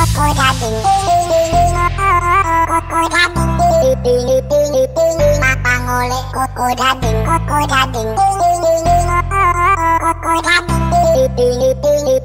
koko dading koko dading pilih pilih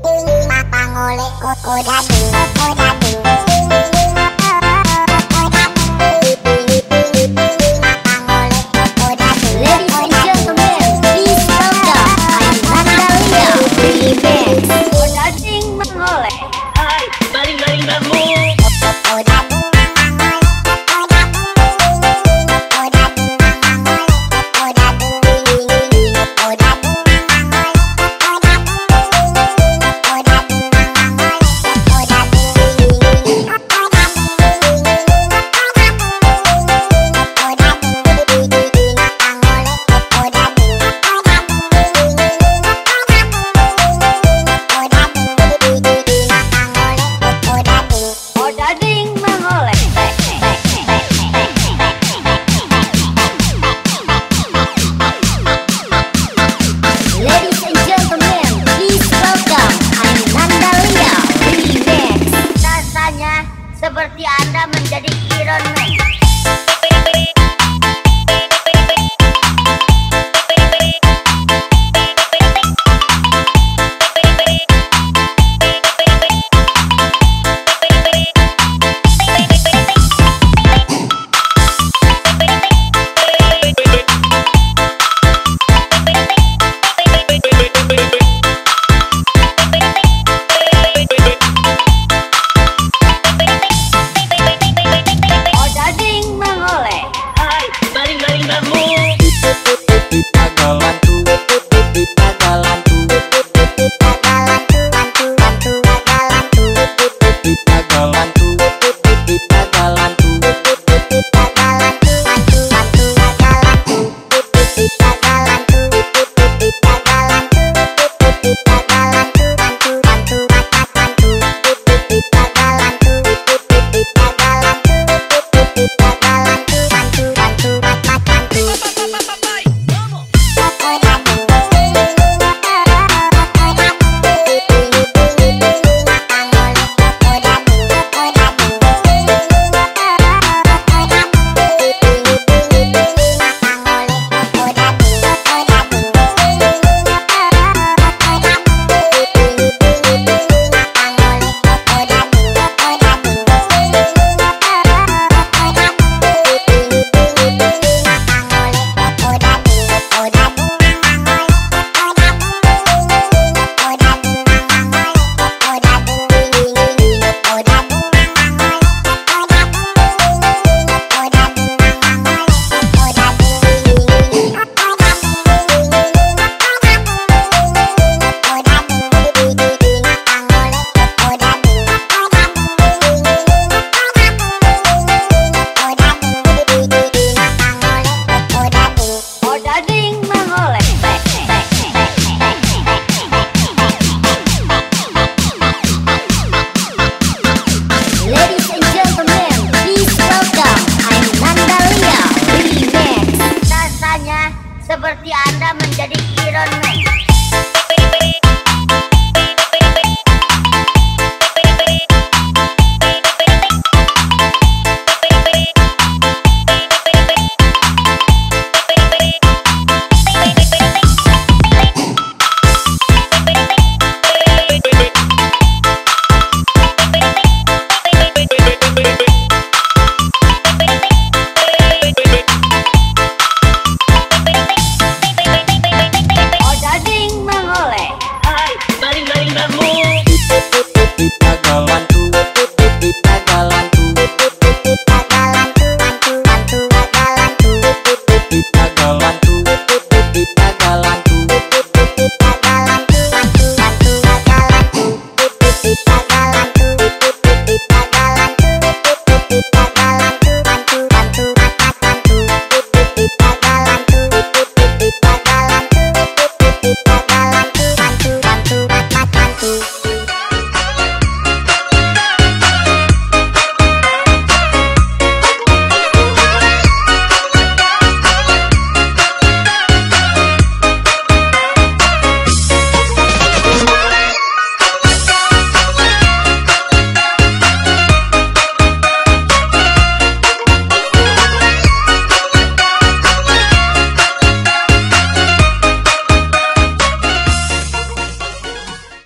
Anda menjadi Iron Man.